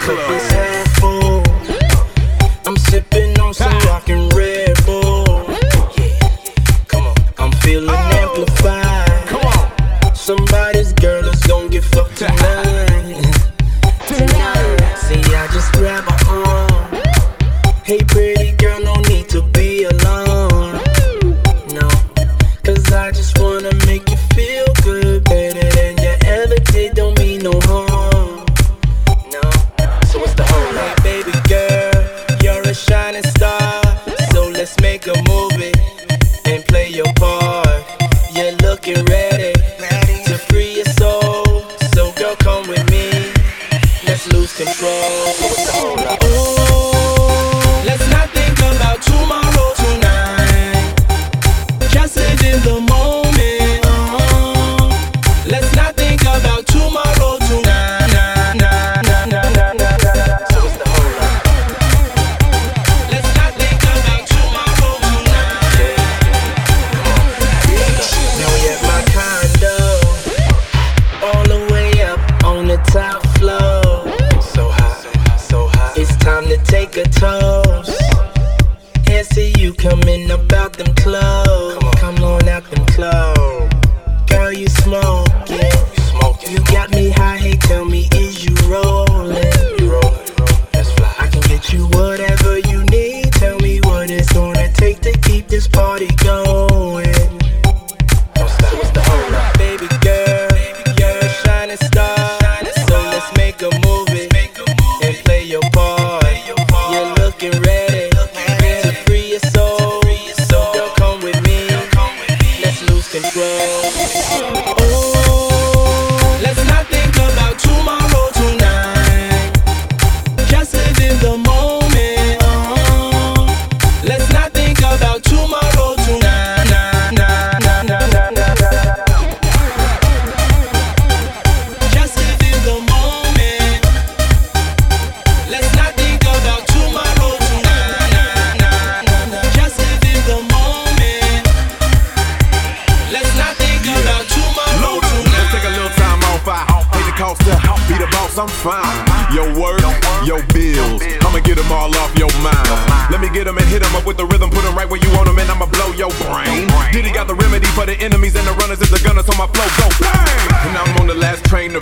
club. I'm sipping on some rockin' Red Bull. Come on, I'm feeling oh. amplified. Come on, somebody's girl is gonna get fucked tonight. Tonight, see, I just grab her arm. Hey, pretty girl, no need to be alone. make a movie and play your part. You're looking ready to free your soul. So, girl, come with me. Let's lose control. Let's not think about tomorrow tonight. Just live in the moment. Uh-huh. Let's not think about tomorrow tonight. see you coming about them clothes. Come on, Come on out them clothes. Bro. I'm fine. Your work, your bills. I'ma get them all off your mind. Let me get them and hit them up with the rhythm. Put them right where you want them and I'ma blow your brain. Diddy got the remedy for the enemies and the runners is the gunners on my flow. Go bang! And now I'm on the last train to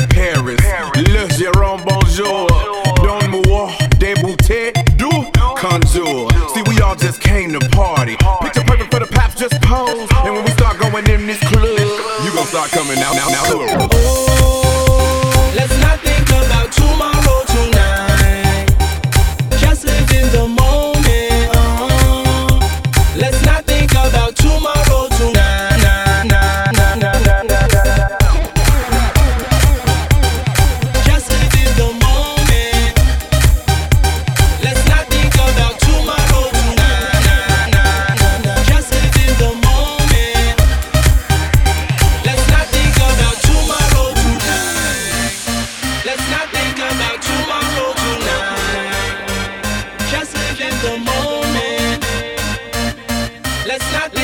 Let's not es la